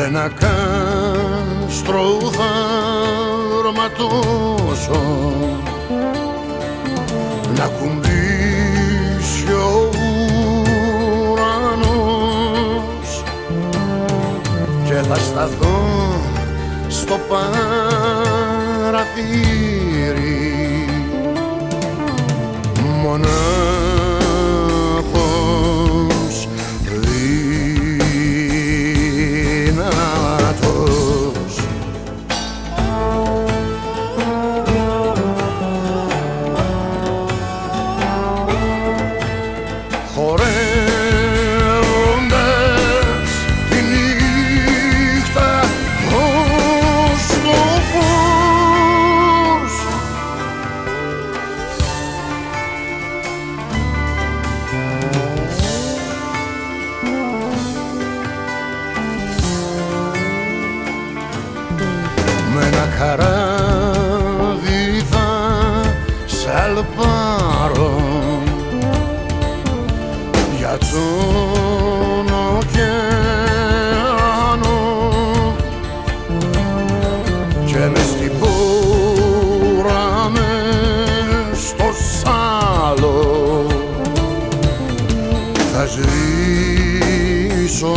με ένα κάστρο θαρματώσω να κουμπίσει ο ουρανός. Και θα σταθώ στο παραθύρι μονάχος με ένα καράβι θα σαλπάρω για τον ωκεανό και μες στην πόρα μες στο σάλο. Θα ζήσω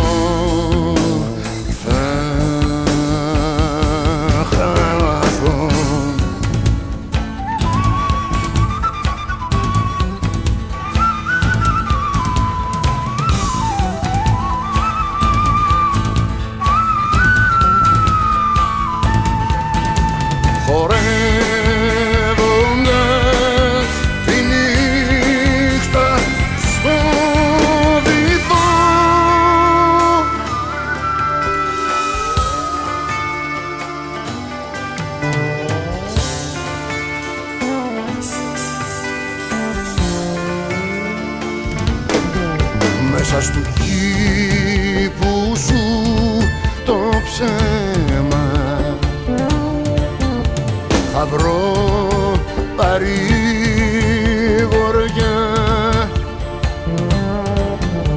χορεύοντας τη νύχτα στο βυθό. Μέσα στου κήπου θα βρω παρηγοριά.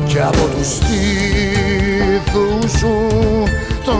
Και από τους στήθους σου το